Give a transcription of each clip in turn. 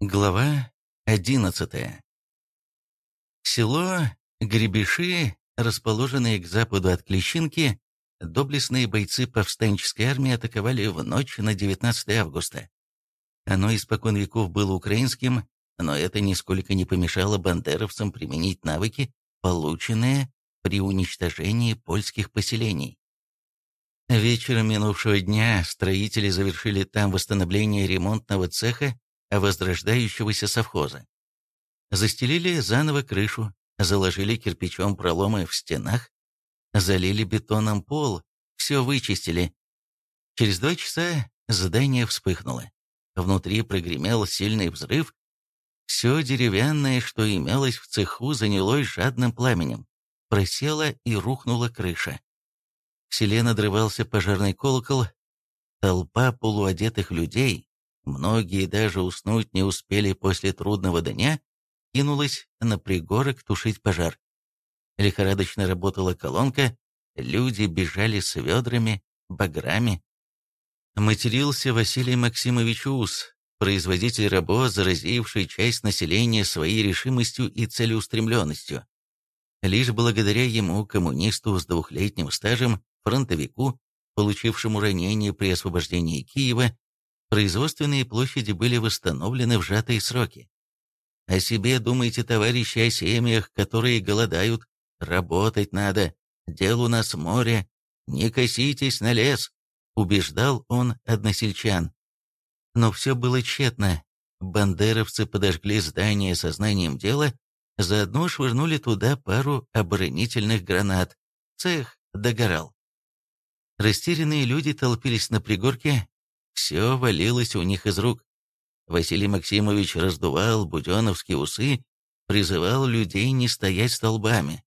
Глава 11 Село Гребеши, расположенное к западу от Клещинки, доблестные бойцы повстанческой армии атаковали в ночь на 19 августа. Оно испокон веков было украинским, но это нисколько не помешало бандеровцам применить навыки, полученные при уничтожении польских поселений. Вечером минувшего дня строители завершили там восстановление ремонтного цеха возрождающегося совхоза. Застелили заново крышу, заложили кирпичом проломы в стенах, залили бетоном пол, все вычистили. Через два часа здание вспыхнуло. Внутри прогремел сильный взрыв. Все деревянное, что имелось в цеху, занялось жадным пламенем. Просела и рухнула крыша. В селе надрывался пожарный колокол. Толпа полуодетых людей, Многие даже уснуть не успели после трудного дня, кинулась на пригорок тушить пожар. Лихорадочно работала колонка, люди бежали с ведрами, баграми. Матерился Василий Максимович Ус, производитель работ, заразивший часть населения своей решимостью и целеустремленностью. Лишь благодаря ему, коммунисту с двухлетним стажем, фронтовику, получившему ранение при освобождении Киева, производственные площади были восстановлены в сжатые сроки. О себе думайте, товарищи, о семьях, которые голодают. Работать надо. Дел у нас море. Не коситесь на лес, убеждал он односельчан. Но все было тщетно. Бандеровцы подожгли здание сознанием дела, заодно швырнули туда пару оборонительных гранат. Цех догорал. Растерянные люди толпились на пригорке, все валилось у них из рук. Василий Максимович раздувал буденовские усы, призывал людей не стоять столбами.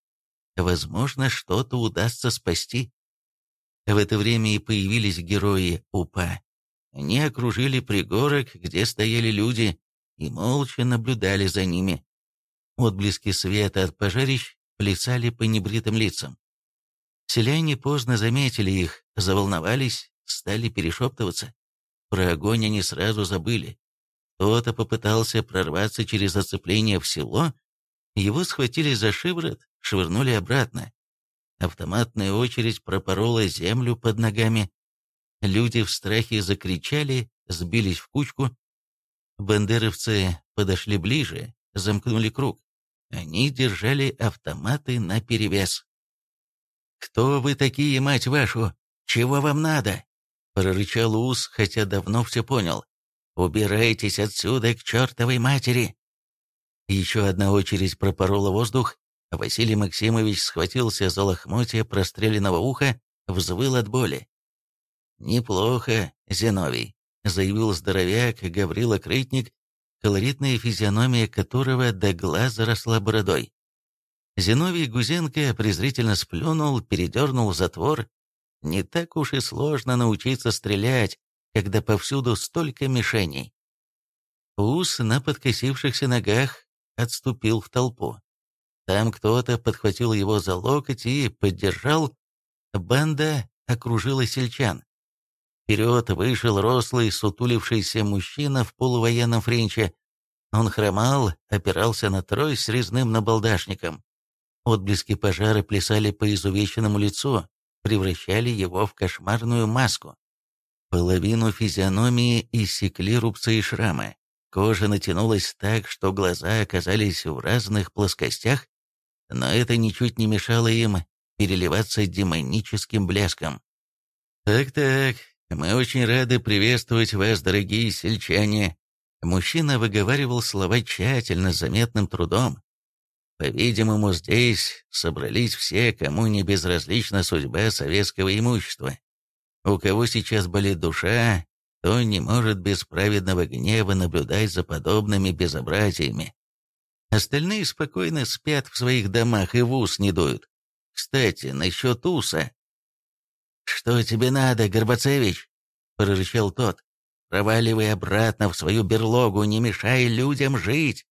Возможно, что-то удастся спасти. В это время и появились герои УПА. Они окружили пригорок, где стояли люди, и молча наблюдали за ними. Отблески света от пожарищ плясали по небритым лицам. Селяне поздно заметили их, заволновались, стали перешептываться. Про огонь они сразу забыли. Кто-то попытался прорваться через оцепление в село, его схватили за шиворот, швырнули обратно. Автоматная очередь пропорола землю под ногами. Люди в страхе закричали, сбились в кучку. Бандеровцы подошли ближе, замкнули круг. Они держали автоматы наперевес. «Кто вы такие, мать вашу? Чего вам надо?» Прорычал Ус, хотя давно все понял. «Убирайтесь отсюда к чертовой матери!» Еще одна очередь пропорола воздух. Василий Максимович схватился за лохмотья простреленного уха, взвыл от боли. «Неплохо, Зиновий», — заявил здоровяк Гаврила Крытник, колоритная физиономия которого до глаз заросла бородой. Зиновий Гузенко презрительно сплюнул, передернул затвор не так уж и сложно научиться стрелять, когда повсюду столько мишеней. Ус на подкосившихся ногах отступил в толпу. Там кто-то подхватил его за локоть и поддержал. Банда окружила сельчан. Вперед вышел рослый, сутулившийся мужчина в полувоенном френче. Он хромал, опирался на трой с резным набалдашником. Отблески пожара плясали по изувеченному лицу, превращали его в кошмарную маску. Половину физиономии иссекли рубцы и шрамы. Кожа натянулась так, что глаза оказались в разных плоскостях, но это ничуть не мешало им переливаться демоническим блеском. «Так-так, мы очень рады приветствовать вас, дорогие сельчане». Мужчина выговаривал слова тщательно, заметным трудом. По-видимому, здесь собрались все, кому не безразлична судьба советского имущества. У кого сейчас болит душа, то не может без праведного гнева наблюдать за подобными безобразиями. Остальные спокойно спят в своих домах и в ус не дуют. Кстати, насчет уса. «Что тебе надо, Горбацевич?» — прорычал тот. «Проваливай обратно в свою берлогу, не мешай людям жить!»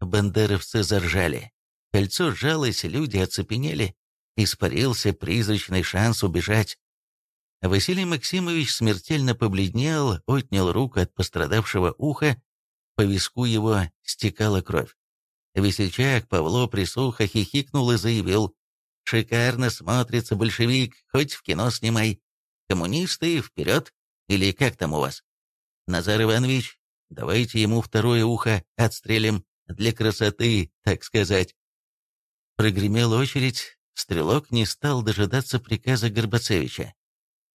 Бандеровцы заржали. Кольцо сжалось, люди оцепенели. Испарился призрачный шанс убежать. Василий Максимович смертельно побледнел, отнял руку от пострадавшего уха, по виску его стекала кровь. Весельчак Павло присухо хихикнул и заявил, «Шикарно смотрится большевик, хоть в кино снимай. Коммунисты, вперед! Или как там у вас? Назар Иванович, давайте ему второе ухо отстрелим, для красоты, так сказать». Прогремела очередь, стрелок не стал дожидаться приказа Горбацевича.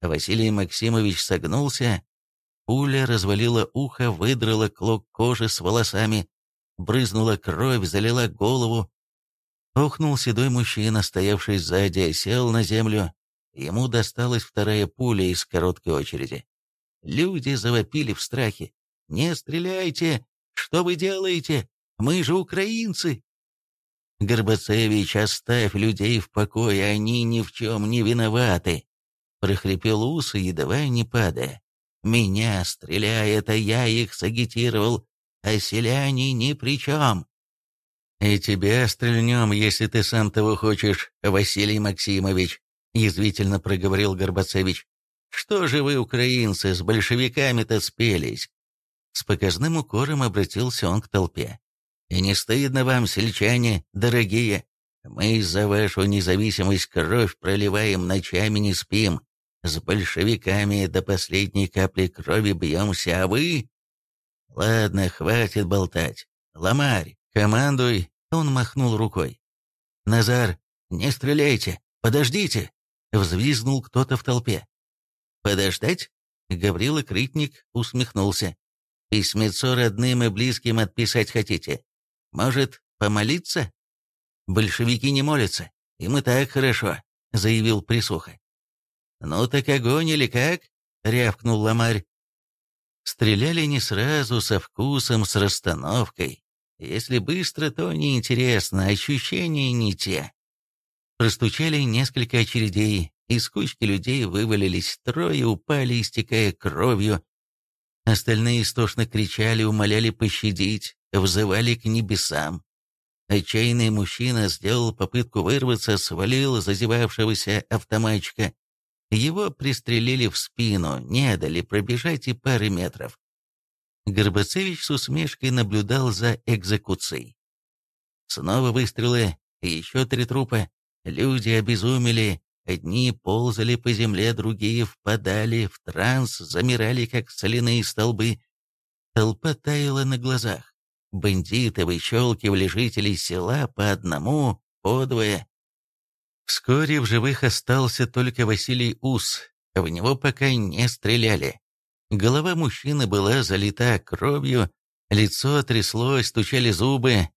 Василий Максимович согнулся, пуля развалила ухо, выдрала клок кожи с волосами, брызнула кровь, залила голову. Охнул седой мужчина, стоявший сзади, сел на землю. Ему досталась вторая пуля из короткой очереди. Люди завопили в страхе. «Не стреляйте! Что вы делаете? Мы же украинцы!» «Горбацевич, оставь людей в покое, они ни в чем не виноваты!» прохрипел Уса, едва не падая. «Меня стреляет, а я их сагитировал, а селяне ни при чем!» «И тебя стрельнем, если ты сам того хочешь, Василий Максимович», язвительно проговорил Горбацевич. «Что же вы, украинцы, с большевиками-то спелись?» С показным укором обратился он к толпе. И не стыдно вам, сельчане, дорогие? Мы за вашу независимость кровь проливаем, ночами не спим. С большевиками до последней капли крови бьемся, а вы... Ладно, хватит болтать. Ломарь, командуй. Он махнул рукой. Назар, не стреляйте, подождите. Взвизгнул кто-то в толпе. Подождать? Гаврила Критник усмехнулся. Письмецо родным и близким отписать хотите? Может, помолиться? Большевики не молятся, и так хорошо, заявил Присуха. Ну так огонь или как? рявкнул Ламарь. Стреляли не сразу, со вкусом, с расстановкой. Если быстро, то неинтересно, ощущения не те. Простучали несколько очередей, из кучки людей вывалились трое, упали, истекая кровью. Остальные истошно кричали, умоляли пощадить, взывали к небесам. Отчаянный мужчина сделал попытку вырваться, свалил зазевавшегося автоматчика. Его пристрелили в спину, не дали пробежать и пары метров. Горбацевич с усмешкой наблюдал за экзекуцией. Снова выстрелы, еще три трупа. Люди обезумели, одни ползали по земле, другие впадали в транс, замирали, как соляные столбы. Толпа таяла на глазах. Бандиты выщелкивали жителей села по одному, по двое. Вскоре в живых остался только Василий Ус, в него пока не стреляли. Голова мужчины была залита кровью, лицо тряслось, стучали зубы.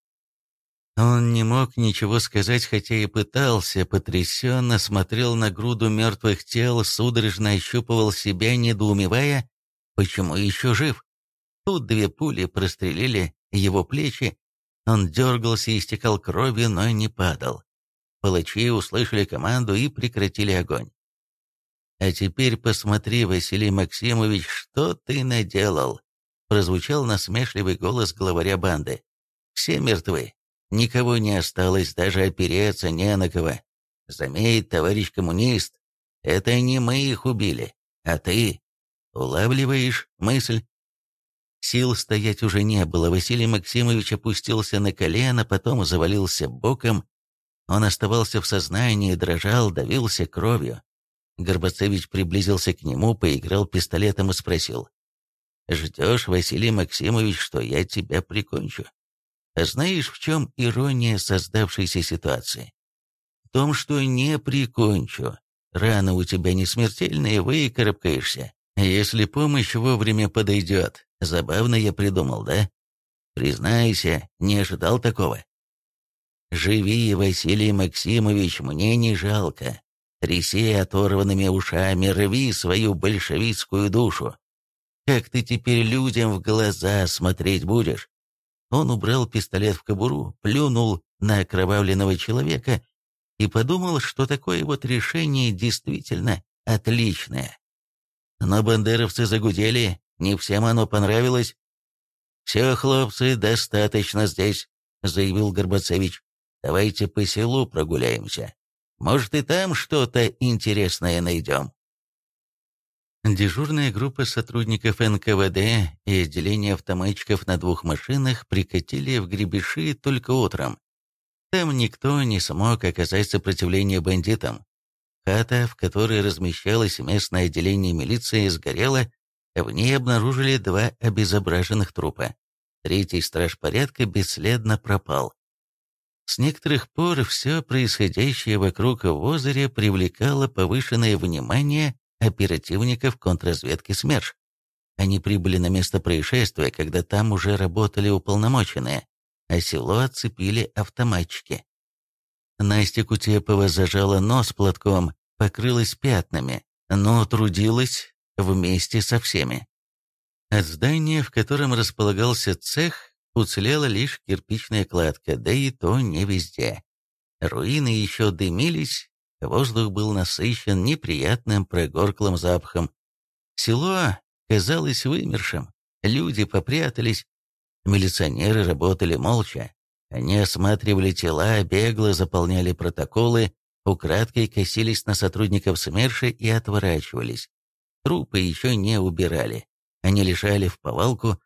Он не мог ничего сказать, хотя и пытался, потрясенно смотрел на груду мертвых тел, судорожно ощупывал себя, недоумевая, почему еще жив. Тут две пули прострелили его плечи. Он дергался и истекал кровью, но не падал. Палачи услышали команду и прекратили огонь. «А теперь посмотри, Василий Максимович, что ты наделал!» Прозвучал насмешливый голос главаря банды. «Все мертвы. Никого не осталось, даже опереться не на кого. Заметь, товарищ коммунист, это не мы их убили, а ты. Улавливаешь мысль?» Сил стоять уже не было. Василий Максимович опустился на колено, потом завалился боком. Он оставался в сознании, дрожал, давился кровью. Горбацевич приблизился к нему, поиграл пистолетом и спросил. «Ждешь, Василий Максимович, что я тебя прикончу? Знаешь, в чем ирония создавшейся ситуации? В том, что не прикончу. Рана у тебя не смертельная, выкарабкаешься, если помощь вовремя подойдет. Забавно я придумал, да? Признайся, не ожидал такого. Живи, Василий Максимович, мне не жалко. Тряси оторванными ушами, рви свою большевистскую душу. Как ты теперь людям в глаза смотреть будешь? Он убрал пистолет в кобуру, плюнул на окровавленного человека и подумал, что такое вот решение действительно отличное. Но бандеровцы загудели, не всем оно понравилось. «Все, хлопцы, достаточно здесь», — заявил Горбацевич. «Давайте по селу прогуляемся. Может, и там что-то интересное найдем». Дежурная группа сотрудников НКВД и отделение автоматчиков на двух машинах прикатили в Гребеши только утром. Там никто не смог оказать сопротивление бандитам. Хата, в которой размещалось местное отделение милиции, сгорела, в ней обнаружили два обезображенных трупа. Третий страж порядка бесследно пропал. С некоторых пор все происходящее вокруг в озере привлекало повышенное внимание оперативников контрразведки СМЕРШ. Они прибыли на место происшествия, когда там уже работали уполномоченные, а село оцепили автоматчики. Настя Кутепова зажала нос платком, покрылась пятнами, но трудилась вместе со всеми. От здания, в котором располагался цех, уцелела лишь кирпичная кладка, да и то не везде. Руины еще дымились, Воздух был насыщен неприятным прогорклым запахом. Село казалось вымершим, люди попрятались. Милиционеры работали молча. Они осматривали тела, бегло заполняли протоколы, украдкой косились на сотрудников СМЕРШа и отворачивались. Трупы еще не убирали. Они лежали в повалку.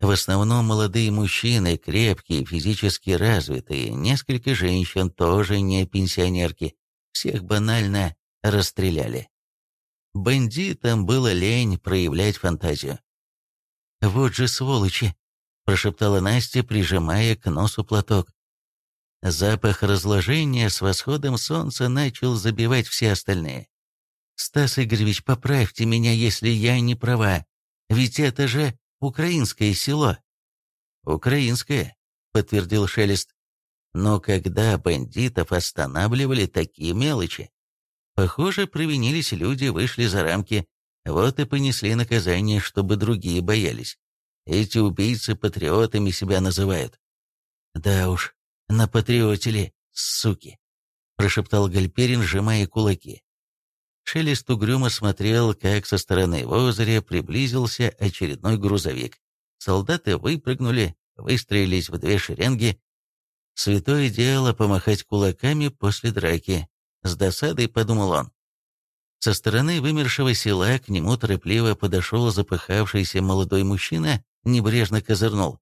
В основном молодые мужчины, крепкие, физически развитые, несколько женщин, тоже не пенсионерки всех банально расстреляли. Бандитам было лень проявлять фантазию. «Вот же сволочи!» – прошептала Настя, прижимая к носу платок. Запах разложения с восходом солнца начал забивать все остальные. «Стас Игоревич, поправьте меня, если я не права. Ведь это же украинское село». «Украинское», — подтвердил Шелест. Но когда бандитов останавливали такие мелочи? Похоже, провинились люди, вышли за рамки, вот и понесли наказание, чтобы другие боялись. Эти убийцы патриотами себя называют. Да уж, на патриотели, суки, прошептал Гальперин, сжимая кулаки. Шелест угрюмо смотрел, как со стороны в озере приблизился очередной грузовик. Солдаты выпрыгнули, выстроились в две шеренги, Святое дело помахать кулаками после драки. С досадой подумал он. Со стороны вымершего села к нему торопливо подошел запыхавшийся молодой мужчина, небрежно козырнул.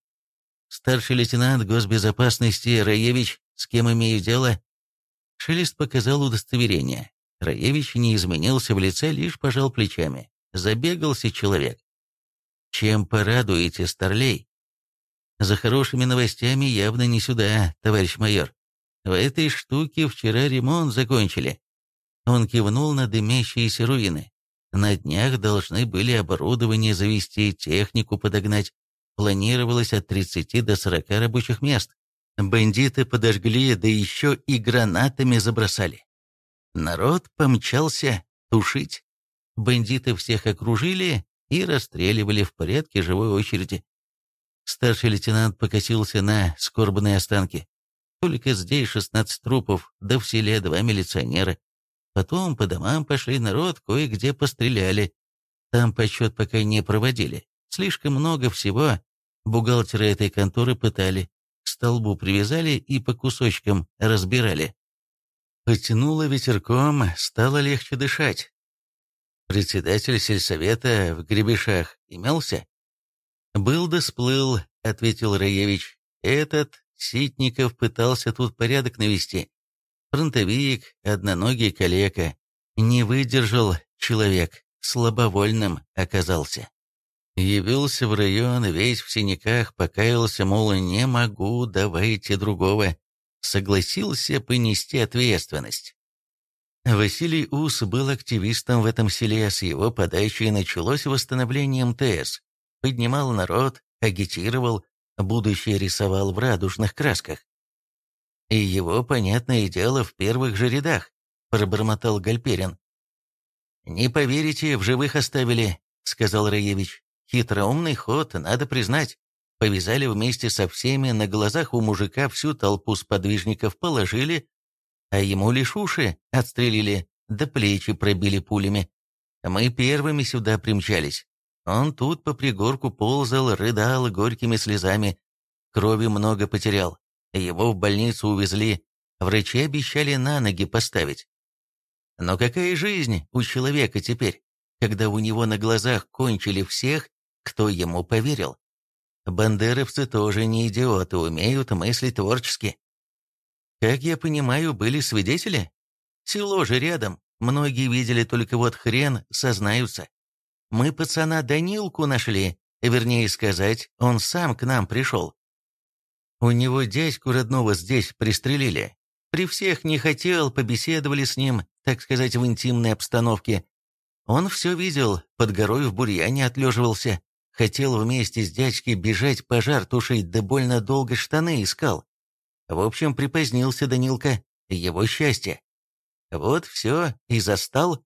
«Старший лейтенант госбезопасности Раевич, с кем имею дело?» Шелест показал удостоверение. Раевич не изменился в лице, лишь пожал плечами. Забегался человек. «Чем порадуете, старлей?» За хорошими новостями явно не сюда, товарищ майор. В этой штуке вчера ремонт закончили. Он кивнул на дымящиеся руины. На днях должны были оборудование завести, технику подогнать. Планировалось от 30 до 40 рабочих мест. Бандиты подожгли, да еще и гранатами забросали. Народ помчался тушить. Бандиты всех окружили и расстреливали в порядке живой очереди. Старший лейтенант покосился на скорбные останки. Только здесь 16 трупов, да в селе два милиционера. Потом по домам пошли народ, кое-где постреляли. Там подсчет пока не проводили. Слишком много всего. Бухгалтера этой конторы пытали. К столбу привязали и по кусочкам разбирали. Потянуло ветерком, стало легче дышать. Председатель сельсовета в Гребешах имелся? «Был да сплыл», — ответил Раевич. «Этот Ситников пытался тут порядок навести. Фронтовик, одноногий калека. Не выдержал человек, слабовольным оказался. Явился в район, весь в синяках, покаялся, мол, не могу, давайте другого. Согласился понести ответственность. Василий Ус был активистом в этом селе, с его подачи началось восстановление МТС поднимал народ, агитировал, будущее рисовал в радужных красках. «И его, понятное дело, в первых же рядах», — пробормотал Гальперин. «Не поверите, в живых оставили», — сказал Раевич. «Хитроумный ход, надо признать. Повязали вместе со всеми, на глазах у мужика всю толпу сподвижников положили, а ему лишь уши отстрелили, да плечи пробили пулями. Мы первыми сюда примчались. Он тут по пригорку ползал, рыдал горькими слезами. Крови много потерял. Его в больницу увезли. Врачи обещали на ноги поставить. Но какая жизнь у человека теперь? когда у него на глазах кончили всех, кто ему поверил. Бандеровцы тоже не идиоты, умеют мыслить творчески. Как я понимаю, были свидетели? Село же рядом, многие видели, только вот хрен сознаются. Мы пацана Данилку нашли, вернее сказать, он сам к нам пришел. У него дядьку родного здесь пристрелили. При всех не хотел, побеседовали с ним, так сказать, в интимной обстановке. Он все видел, под горой в бурьяне отлеживался. Хотел вместе с дядькой бежать пожар тушить, да больно долго штаны искал. В общем, припозднился Данилка. Его счастье. Вот все, и застал.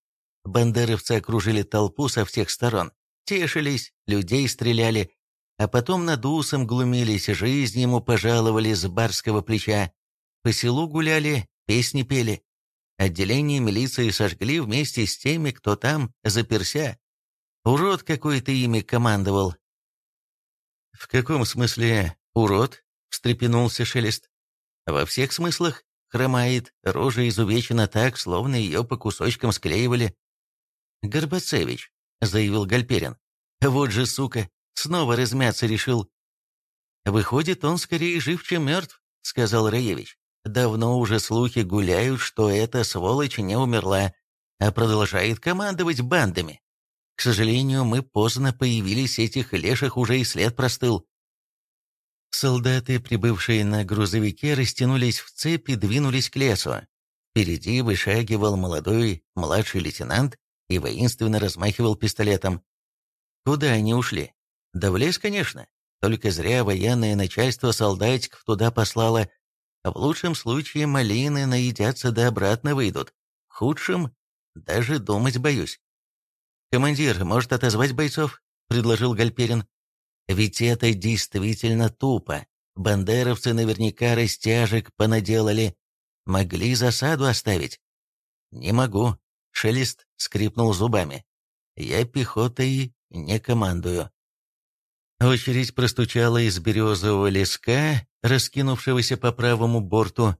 Бандеровцы окружили толпу со всех сторон. Тешились, людей стреляли, а потом над усом глумились, жизнь ему пожаловали с барского плеча. По селу гуляли, песни пели. Отделение милиции сожгли вместе с теми, кто там заперся. Урод какой-то ими командовал. «В каком смысле урод?» — встрепенулся Шелест. «Во всех смыслах. Хромает, рожа изувечена так, словно ее по кусочкам склеивали». «Горбацевич», — заявил Гальперин. «Вот же сука, снова размяться решил». «Выходит, он скорее жив, чем мертв», — сказал Раевич. «Давно уже слухи гуляют, что эта сволочь не умерла, а продолжает командовать бандами. К сожалению, мы поздно появились, этих леших уже и след простыл. Солдаты, прибывшие на грузовике, растянулись в цепи и двинулись к лесу. Впереди вышагивал молодой младший лейтенант и воинственно размахивал пистолетом. Куда они ушли? Да в лес, конечно. Только зря военное начальство солдатиков туда послало. В лучшем случае малины наедятся да обратно выйдут. В худшем даже думать боюсь. «Командир, может отозвать бойцов?» — предложил Гальперин. «Ведь это действительно тупо. Бандеровцы наверняка растяжек понаделали. Могли засаду оставить». «Не могу», — Шелест скрипнул зубами. «Я пехотой не командую». Очередь простучала из березового леска, раскинувшегося по правому борту.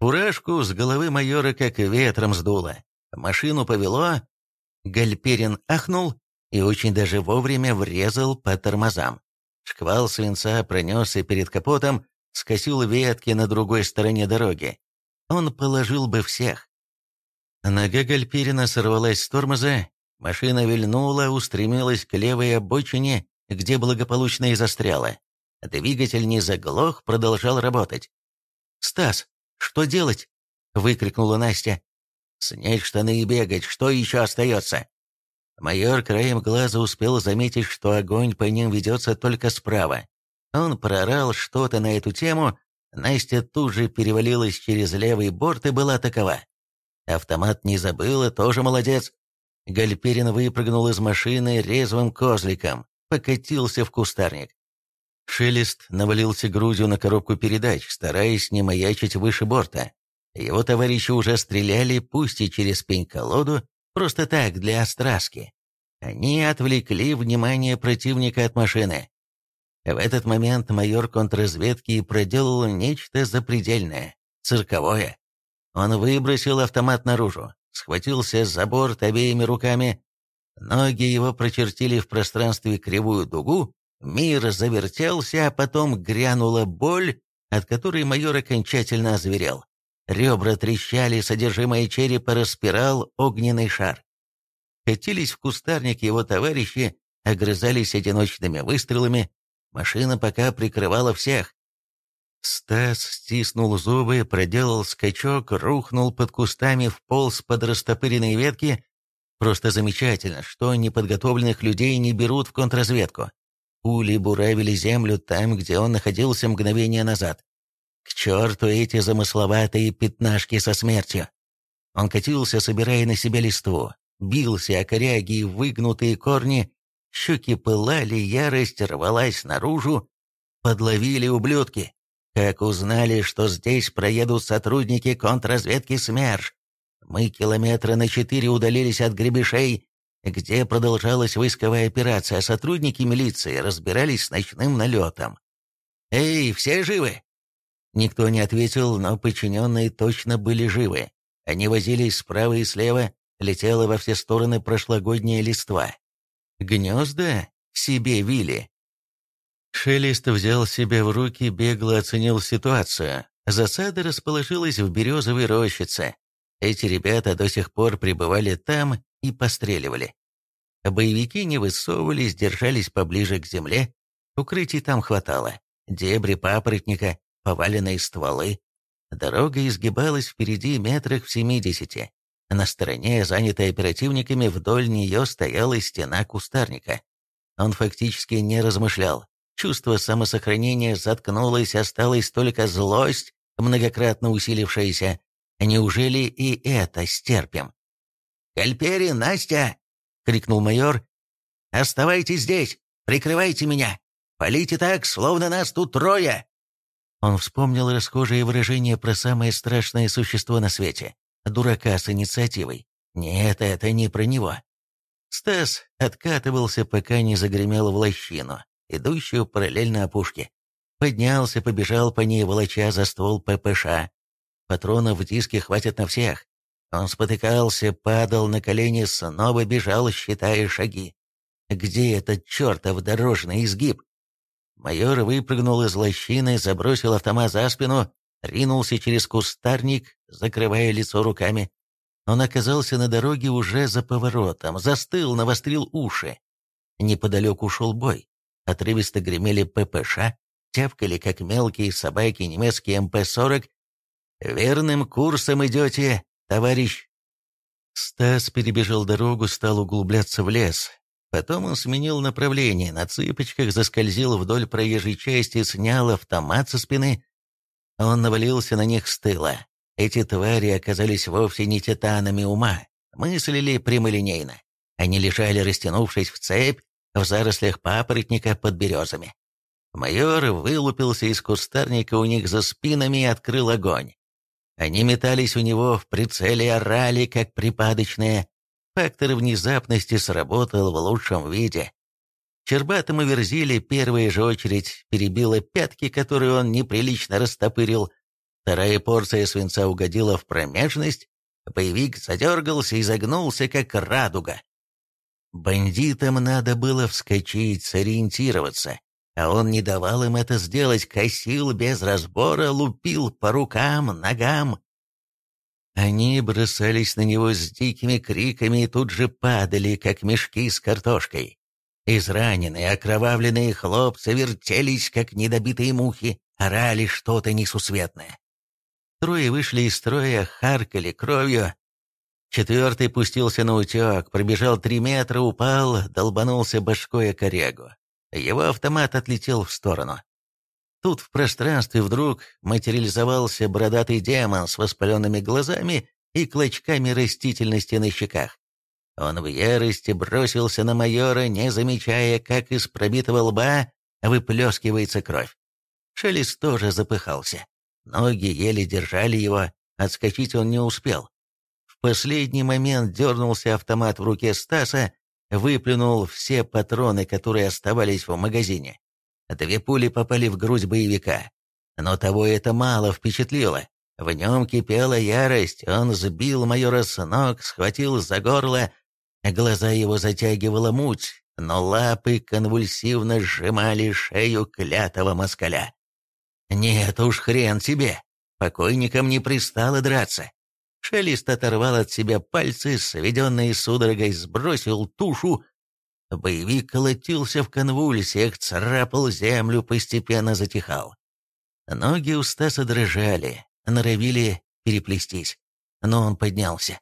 Фуражку с головы майора как ветром сдуло. Машину повело, Гальперин ахнул и очень даже вовремя врезал по тормозам. Шквал свинца пронесся перед капотом, скосил ветки на другой стороне дороги. Он положил бы всех. Нога Гальперина сорвалась с тормоза, машина вильнула, устремилась к левой обочине, где благополучно и застряла. Двигатель не заглох, продолжал работать. «Стас, что делать?» — выкрикнула Настя. Снять штаны и бегать, что еще остается? Майор краем глаза успел заметить, что огонь по ним ведется только справа. Он прорал что-то на эту тему, Настя тут же перевалилась через левый борт и была такова. Автомат не забыла, тоже молодец. Гальперин выпрыгнул из машины резвым козликом, покатился в кустарник. Шелест навалился грудью на коробку передач, стараясь не маячить выше борта. Его товарищи уже стреляли, пусть и через пень-колоду, просто так, для остраски. Они отвлекли внимание противника от машины. В этот момент майор контрразведки проделал нечто запредельное, цирковое. Он выбросил автомат наружу, схватился за борт обеими руками. Ноги его прочертили в пространстве кривую дугу, мир завертелся, а потом грянула боль, от которой майор окончательно озверел. Ребра трещали, содержимое черепа распирал огненный шар. Катились в кустарник его товарищи, огрызались одиночными выстрелами. Машина пока прикрывала всех. Стас стиснул зубы, проделал скачок, рухнул под кустами, вполз под растопыренные ветки. Просто замечательно, что неподготовленных людей не берут в контрразведку. Пули буравили землю там, где он находился мгновение назад. К черту эти замысловатые пятнашки со смертью. Он катился, собирая на себя листву, бился о коряги и выгнутые корни, щеки пылали, ярость рвалась наружу, подловили ублюдки. Как узнали, что здесь проедут сотрудники контрразведки СМЕРШ. Мы километра на четыре удалились от гребешей, где продолжалась войсковая операция, а сотрудники милиции разбирались с ночным налетом. «Эй, все живы?» Никто не ответил, но подчиненные точно были живы. Они возились справа и слева, летела во все стороны прошлогодняя листва. Гнезда себе вили. Шелест взял себя в руки, бегло оценил ситуацию. Засада расположилась в березовой рощице. Эти ребята до сих пор пребывали там и постреливали. Боевики не высовывались, держались поближе к земле. Укрытий там хватало. Дебри папоротника, поваленные стволы. Дорога изгибалась впереди метрах в семидесяти. На стороне, занятой оперативниками, вдоль нее стояла стена кустарника. Он фактически не размышлял. Чувство самосохранения заткнулось, осталась только злость, многократно усилившаяся. Неужели и это стерпим? «Кальпери, Настя!» — крикнул майор. «Оставайтесь здесь! Прикрывайте меня! Полите так, словно нас тут трое!» Он вспомнил расхожее выражение про самое страшное существо на свете — дурака с инициативой. Нет, это не про него. Стас откатывался, пока не загремел в лощину, идущую параллельно опушке. Поднялся, побежал по ней, волоча за ствол ППШ. Патронов в диске хватит на всех. Он спотыкался, падал на колени, снова бежал, считая шаги. Где этот чертов дорожный изгиб? Майор выпрыгнул из лощины, забросил автомат за спину, ринулся через кустарник, закрывая лицо руками. Он оказался на дороге уже за поворотом, застыл, навострил уши. Неподалеку ушел бой. Отрывисто гремели ППШ, тявкали, как мелкие собаки, немецкие МП-40. «Верным курсом идете, товарищ!» Стас перебежал дорогу, стал углубляться в лес. Потом он сменил направление, на цыпочках заскользил вдоль проезжей части, снял автомат со спины. Он навалился на них с тыла. Эти твари оказались вовсе не титанами ума, мыслили прямолинейно. Они лежали, растянувшись в цепь, в зарослях папоротника под березами. Майор вылупился из кустарника у них за спинами и открыл огонь. Они метались у него в прицеле орали, как припадочные, Фактор внезапности сработал в лучшем виде. Чербатому верзили первая же очередь перебила пятки, которые он неприлично растопырил. Вторая порция свинца угодила в промежность. Боевик задергался и загнулся, как радуга. Бандитам надо было вскочить, сориентироваться, а он не давал им это сделать, косил без разбора, лупил по рукам, ногам. Они бросались на него с дикими криками и тут же падали, как мешки с картошкой. Израненные, окровавленные хлопцы вертелись, как недобитые мухи, орали что-то несусветное. Трое вышли из строя, харкали кровью. Четвертый пустился на утек, пробежал три метра, упал, долбанулся башкой о корягу. Его автомат отлетел в сторону. Тут в пространстве вдруг материализовался бородатый демон с воспаленными глазами и клочками растительности на щеках. Он в ярости бросился на майора, не замечая, как из пробитого лба выплескивается кровь. Шелест тоже запыхался. Ноги еле держали его, отскочить он не успел. Последний момент дернулся автомат в руке Стаса, выплюнул все патроны, которые оставались в магазине. Две пули попали в грудь боевика. Но того это мало впечатлило. В нем кипела ярость, он сбил майора с ног, схватил за горло, глаза его затягивала муть, но лапы конвульсивно сжимали шею клятого москаля. «Нет уж, хрен тебе! Покойникам не пристало драться!» Шелест оторвал от себя пальцы, сведенные судорогой, сбросил тушу, Боевик колотился в конвульсиях, царапал землю, постепенно затихал. Ноги у Стаса дрожали, норовили переплестись, но он поднялся.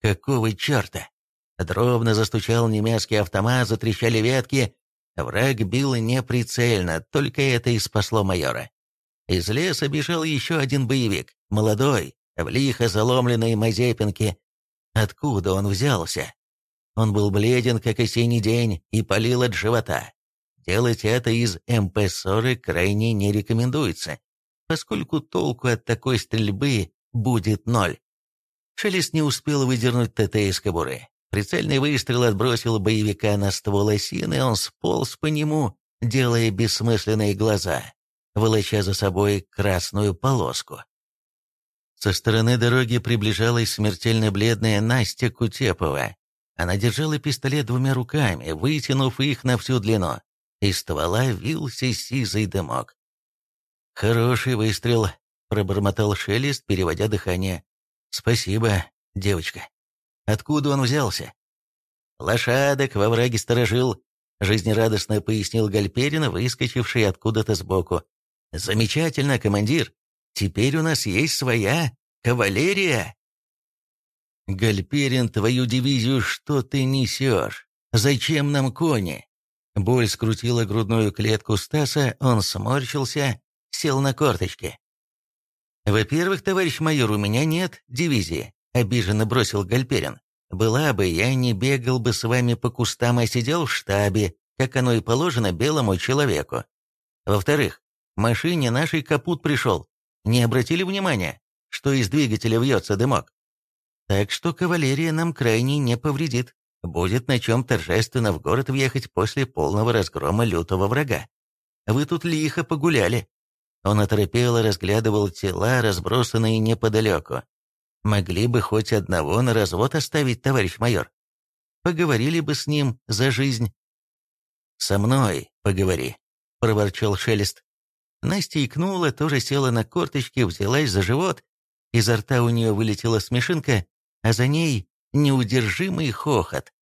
Какого черта? Дробно застучал немецкий автомат, затрещали ветки. Враг бил неприцельно, только это и спасло майора. Из леса бежал еще один боевик, молодой, в лихо заломленной Мазепинке. Откуда он взялся? Он был бледен, как осенний день, и палил от живота. Делать это из МП-40 крайне не рекомендуется, поскольку толку от такой стрельбы будет ноль. Шелест не успел выдернуть ТТ из кобуры. Прицельный выстрел отбросил боевика на ствол осины, он сполз по нему, делая бессмысленные глаза, волоча за собой красную полоску. Со стороны дороги приближалась смертельно бледная Настя Кутепова. Она держала пистолет двумя руками, вытянув их на всю длину. Из ствола вился сизый дымок. «Хороший выстрел», — пробормотал Шелест, переводя дыхание. «Спасибо, девочка. Откуда он взялся?» «Лошадок во враге сторожил», — жизнерадостно пояснил Гальперин, выскочивший откуда-то сбоку. «Замечательно, командир. Теперь у нас есть своя кавалерия». «Гальперин, твою дивизию что ты несешь? Зачем нам кони?» Боль скрутила грудную клетку Стаса, он сморщился, сел на корточки. «Во-первых, товарищ майор, у меня нет дивизии», — обиженно бросил Гальперин. «Была бы, я не бегал бы с вами по кустам, а сидел в штабе, как оно и положено белому человеку. Во-вторых, машине нашей капут пришел. Не обратили внимания, что из двигателя вьется дымок? Так что кавалерия нам крайне не повредит. Будет на чем торжественно в город въехать после полного разгрома лютого врага. Вы тут лихо погуляли. Он оторопело разглядывал тела, разбросанные неподалеку. Могли бы хоть одного на развод оставить, товарищ майор. Поговорили бы с ним за жизнь. «Со мной поговори», — проворчал Шелест. Настя икнула, тоже села на корточки, взялась за живот. Изо рта у нее вылетела смешинка, а за ней неудержимый хохот.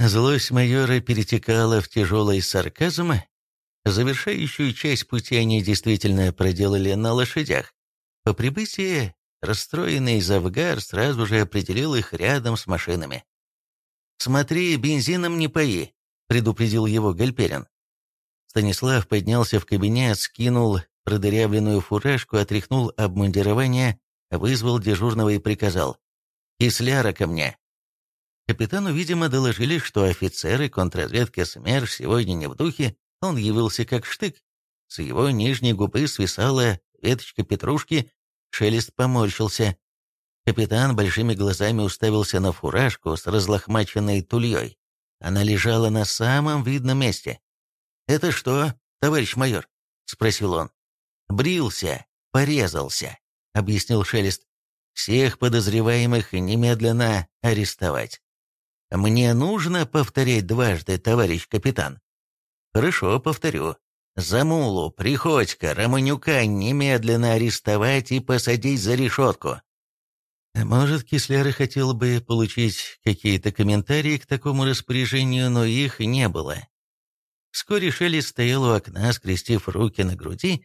Злость майора перетекала в тяжелый сарказм. Завершающую часть пути они действительно проделали на лошадях. По прибытии расстроенный Завгар сразу же определил их рядом с машинами. «Смотри, бензином не пои», — предупредил его Гальперин. Станислав поднялся в кабинет, скинул продырявленную фуражку, отряхнул обмундирование, вызвал дежурного и приказал «Кисляра ко мне». Капитану, видимо, доложили, что офицеры контрразведки СМЕРШ сегодня не в духе, он явился как штык. С его нижней губы свисала веточка петрушки, шелест поморщился. Капитан большими глазами уставился на фуражку с разлохмаченной тульей. Она лежала на самом видном месте. «Это что, товарищ майор?» — спросил он. «Брился, порезался», — объяснил Шелест. Всех подозреваемых немедленно арестовать. Мне нужно повторять дважды, товарищ капитан. Хорошо, повторю. Замулу, Приходько, Романюка немедленно арестовать и посадить за решетку. Может, Кисляр хотел бы получить какие-то комментарии к такому распоряжению, но их не было. Вскоре Шелли стоял у окна, скрестив руки на груди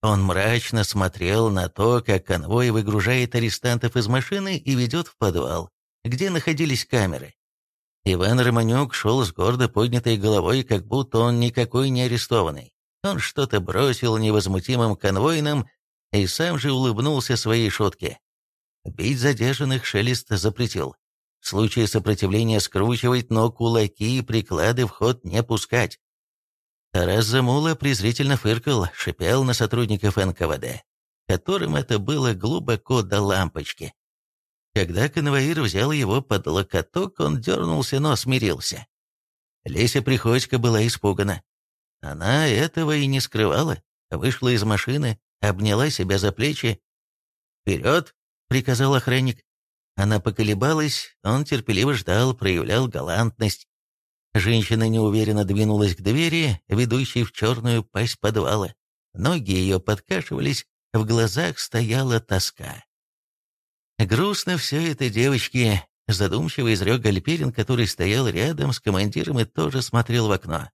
он мрачно смотрел на то, как конвой выгружает арестантов из машины и ведет в подвал, где находились камеры. Иван Романюк шел с гордо поднятой головой, как будто он никакой не арестованный. Он что-то бросил невозмутимым конвойным и сам же улыбнулся своей шутке. Бить задержанных Шелест запретил. В случае сопротивления скручивать, но кулаки и приклады в ход не пускать. Тарас Замула презрительно фыркал, шипел на сотрудников НКВД, которым это было глубоко до лампочки. Когда конвоир взял его под локоток, он дернулся, но смирился. Леся Приходько была испугана. Она этого и не скрывала, вышла из машины, обняла себя за плечи. «Вперед!» — приказал охранник. Она поколебалась, он терпеливо ждал, проявлял галантность. Женщина неуверенно двинулась к двери, ведущей в черную пасть подвала. Ноги ее подкашивались, в глазах стояла тоска. «Грустно все это, девочки», — задумчиво изрек Гальперин, который стоял рядом с командиром и тоже смотрел в окно.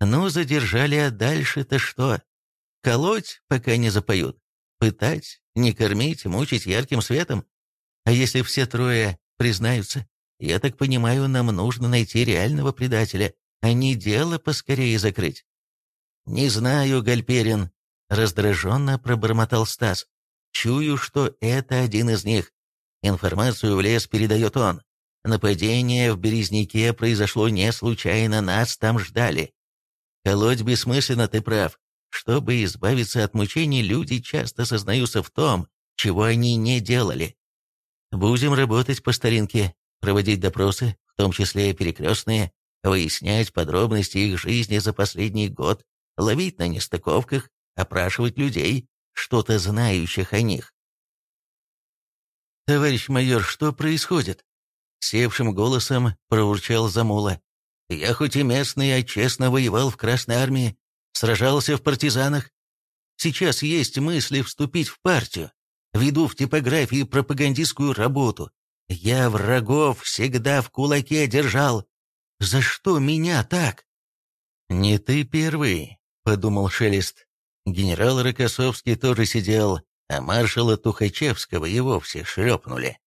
«Ну, задержали, а дальше-то что? Колоть, пока не запоют? Пытать, не кормить, мучить ярким светом? А если все трое признаются? Я так понимаю, нам нужно найти реального предателя, а не дело поскорее закрыть. «Не знаю, Гальперин», — раздраженно пробормотал Стас. «Чую, что это один из них. Информацию в лес передает он. Нападение в Березняке произошло не случайно, нас там ждали. Колоть бессмысленно, ты прав. Чтобы избавиться от мучений, люди часто сознаются в том, чего они не делали. Будем работать по старинке, проводить допросы, в том числе перекрестные, выяснять подробности их жизни за последний год, ловить на нестыковках, опрашивать людей, что-то знающих о них. «Товарищ майор, что происходит?» Севшим голосом проурчал Замула. «Я хоть и местный, а честно воевал в Красной Армии, сражался в партизанах. Сейчас есть мысли вступить в партию. Веду в типографии пропагандистскую работу. Я врагов всегда в кулаке держал. За что меня так?» «Не ты первый», — подумал Шелест. Генерал Рокоссовский тоже сидел, а маршала Тухачевского и вовсе шлепнули.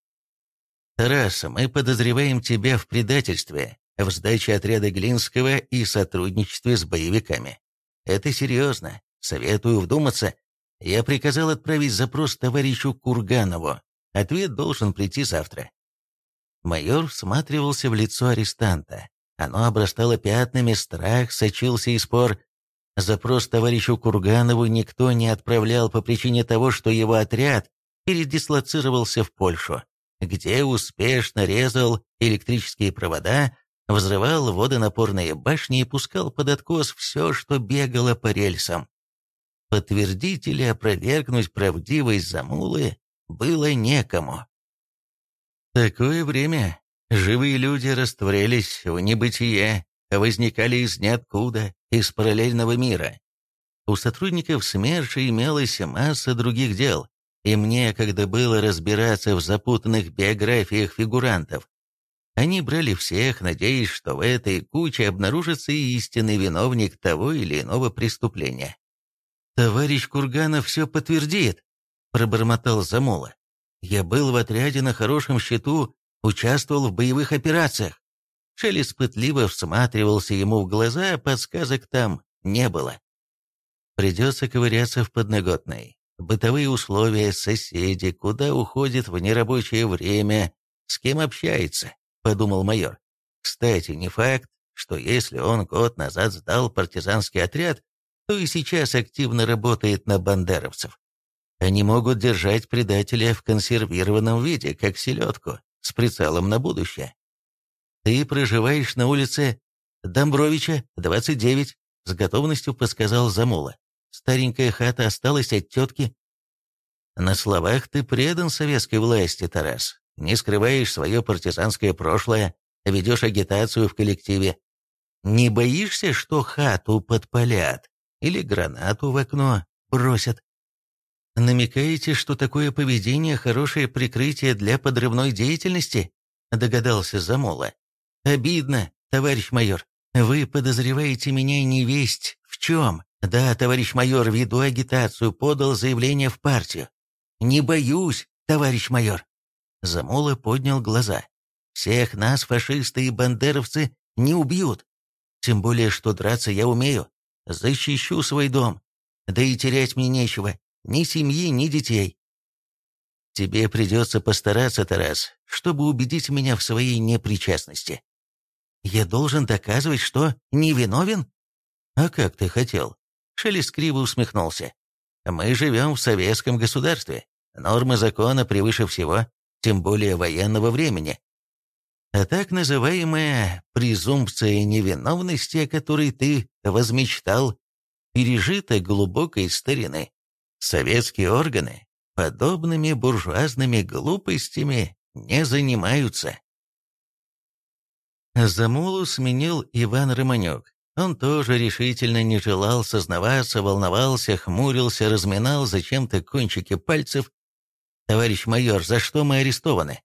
«Тарас, мы подозреваем тебя в предательстве, в сдаче отряда Глинского и сотрудничестве с боевиками. Это серьезно. Советую вдуматься. Я приказал отправить запрос товарищу Курганову. Ответ должен прийти завтра». Майор всматривался в лицо арестанта. Оно обрастало пятнами, страх сочился и спор. Запрос товарищу Курганову никто не отправлял по причине того, что его отряд передислоцировался в Польшу, где успешно резал электрические провода, взрывал водонапорные башни и пускал под откос все, что бегало по рельсам. Подтвердить или опровергнуть правдивость Замулы было некому. Такое время живые люди растворялись в небытие, возникали из ниоткуда, из параллельного мира. У сотрудников СМЕРШа имелась масса других дел, и мне, когда было разбираться в запутанных биографиях фигурантов, они брали всех, надеясь, что в этой куче обнаружится и истинный виновник того или иного преступления. «Товарищ Курганов все подтвердит», — пробормотал Замола. «Я был в отряде на хорошем счету, участвовал в боевых операциях. Шелест пытливо всматривался ему в глаза, а подсказок там не было. Придется ковыряться в подноготной. Бытовые условия, соседи, куда уходит в нерабочее время, с кем общается, подумал майор. Кстати, не факт, что если он год назад сдал партизанский отряд, то и сейчас активно работает на бандеровцев. Они могут держать предателя в консервированном виде, как селедку, с прицелом на будущее. «Ты проживаешь на улице Домбровича, 29», — с готовностью подсказал Замула. «Старенькая хата осталась от тетки». «На словах ты предан советской власти, Тарас. Не скрываешь свое партизанское прошлое, ведешь агитацию в коллективе. Не боишься, что хату подпалят или гранату в окно бросят?» «Намекаете, что такое поведение – хорошее прикрытие для подрывной деятельности?» – догадался Замола. Обидно, товарищ майор. Вы подозреваете меня не весть в чем. Да, товарищ майор, веду агитацию, подал заявление в партию. Не боюсь, товарищ майор. Замола поднял глаза. Всех нас, фашисты и бандеровцы, не убьют. Тем более, что драться я умею. Защищу свой дом. Да и терять мне нечего. Ни семьи, ни детей. Тебе придется постараться, Тарас, чтобы убедить меня в своей непричастности. Я должен доказывать, что невиновен? А как ты хотел? Шелест криво усмехнулся. Мы живем в советском государстве. Нормы закона превыше всего, тем более военного времени. А так называемая презумпция невиновности, о которой ты возмечтал, пережита глубокой старины. Советские органы подобными буржуазными глупостями не занимаются. Замулу сменил Иван Романюк. Он тоже решительно не желал сознаваться, волновался, хмурился, разминал зачем-то кончики пальцев. «Товарищ майор, за что мы арестованы?»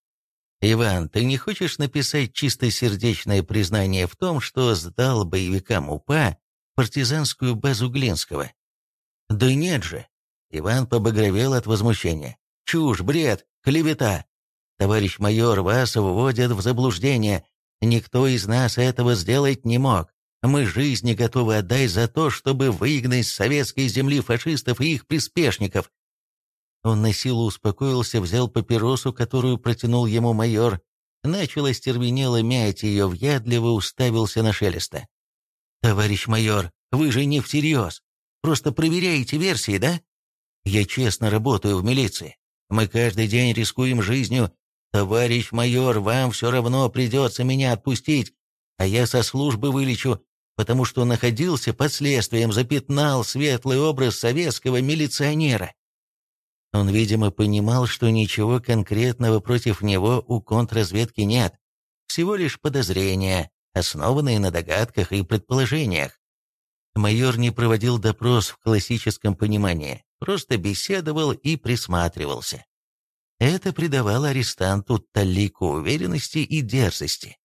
«Иван, ты не хочешь написать чистосердечное признание в том, что сдал боевикам УПА партизанскую базу Глинского?» «Да нет же!» Иван побагровел от возмущения. «Чушь, бред, клевета! Товарищ майор, вас вводят в заблуждение. Никто из нас этого сделать не мог. Мы жизни готовы отдать за то, чтобы выгнать с советской земли фашистов и их приспешников. Он на силу успокоился, взял папиросу, которую протянул ему майор, начал остервенело мять ее, въядливо уставился на Шелеста. «Товарищ майор, вы же не всерьез. Просто проверяете версии, да? Я честно работаю в милиции. Мы каждый день рискуем жизнью «Товарищ майор, вам все равно придется меня отпустить, а я со службы вылечу, потому что находился под следствием, запятнал светлый образ советского милиционера». Он, видимо, понимал, что ничего конкретного против него у контрразведки нет. Всего лишь подозрения, основанные на догадках и предположениях. Майор не проводил допрос в классическом понимании, просто беседовал и присматривался. Это придавало арестанту талику уверенности и дерзости.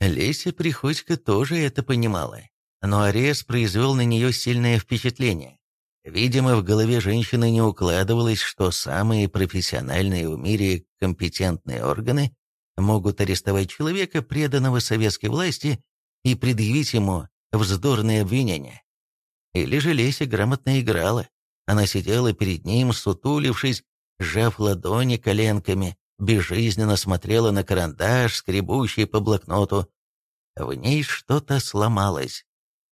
Леся Приходько тоже это понимала, но арест произвел на нее сильное впечатление. Видимо, в голове женщины не укладывалось, что самые профессиональные в мире компетентные органы могут арестовать человека, преданного советской власти, и предъявить ему вздорные обвинения. Или же Леся грамотно играла. Она сидела перед ним, сутулившись, сжав ладони коленками, безжизненно смотрела на карандаш, скребущий по блокноту. В ней что-то сломалось.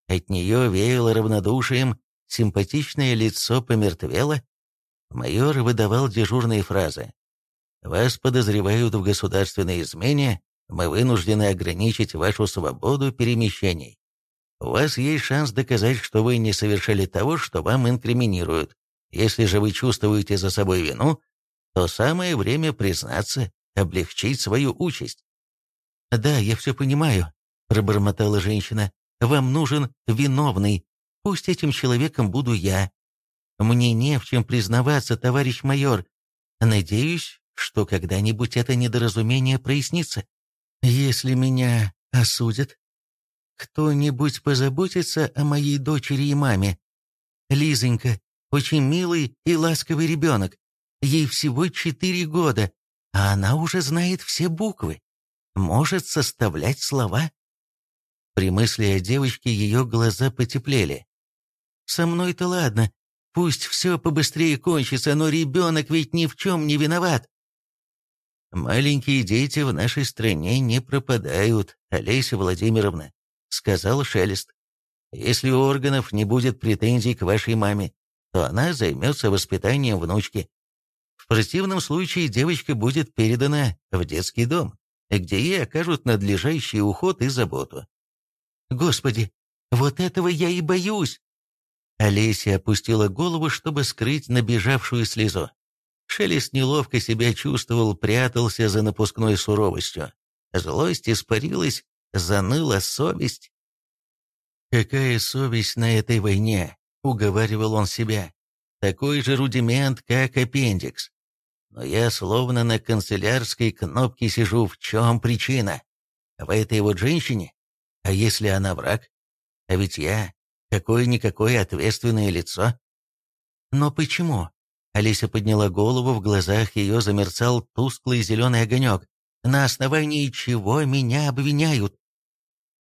От нее веяло равнодушием, симпатичное лицо помертвело. Майор выдавал дежурные фразы. «Вас подозревают в государственной измене, мы вынуждены ограничить вашу свободу перемещений. У вас есть шанс доказать, что вы не совершили того, что вам инкриминируют. Если же вы чувствуете за собой вину, то самое время признаться, облегчить свою участь. «Да, я все понимаю», — пробормотала женщина. «Вам нужен виновный. Пусть этим человеком буду я. Мне не в чем признаваться, товарищ майор. Надеюсь, что когда-нибудь это недоразумение прояснится. Если меня осудят, кто-нибудь позаботится о моей дочери и маме. Лизонька, очень милый и ласковый ребенок. Ей всего четыре года, а она уже знает все буквы. Может составлять слова. При мысли о девочке ее глаза потеплели. «Со мной-то ладно. Пусть все побыстрее кончится, но ребенок ведь ни в чем не виноват». «Маленькие дети в нашей стране не пропадают, Олеся Владимировна», — сказал Шелест. «Если у органов не будет претензий к вашей маме, то она займется воспитанием внучки. В противном случае девочка будет передана в детский дом, где ей окажут надлежащий уход и заботу. «Господи, вот этого я и боюсь!» Олеся опустила голову, чтобы скрыть набежавшую слезу. Шелест неловко себя чувствовал, прятался за напускной суровостью. Злость испарилась, заныла совесть. «Какая совесть на этой войне?» — уговаривал он себя. «Такой же рудимент, как аппендикс. Но я словно на канцелярской кнопке сижу. В чем причина? В этой вот женщине? А если она враг? А ведь я какое-никакое ответственное лицо. Но почему? Алиса подняла голову, в глазах ее замерцал тусклый зеленый огонек. На основании чего меня обвиняют?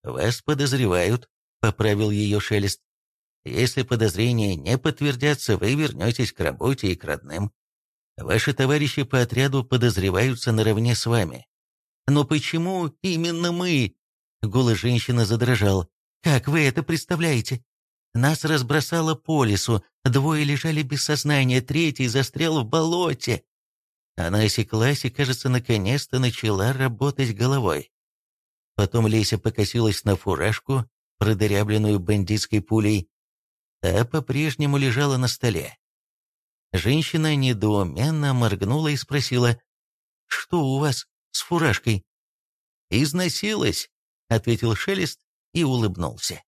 Вас подозревают, поправил ее шелест. Если подозрения не подтвердятся, вы вернетесь к работе и к родным. Ваши товарищи по отряду подозреваются наравне с вами. Но почему именно мы? Голос женщины задрожал. Как вы это представляете? Нас разбросало по лесу, двое лежали без сознания, третий застрял в болоте. Она осеклась и, кажется, наконец-то начала работать головой. Потом Леся покосилась на фуражку, продырявленную бандитской пулей. Та по-прежнему лежала на столе. Женщина недоуменно моргнула и спросила, «Что у вас с фуражкой?» «Износилась», — ответил Шелест и улыбнулся.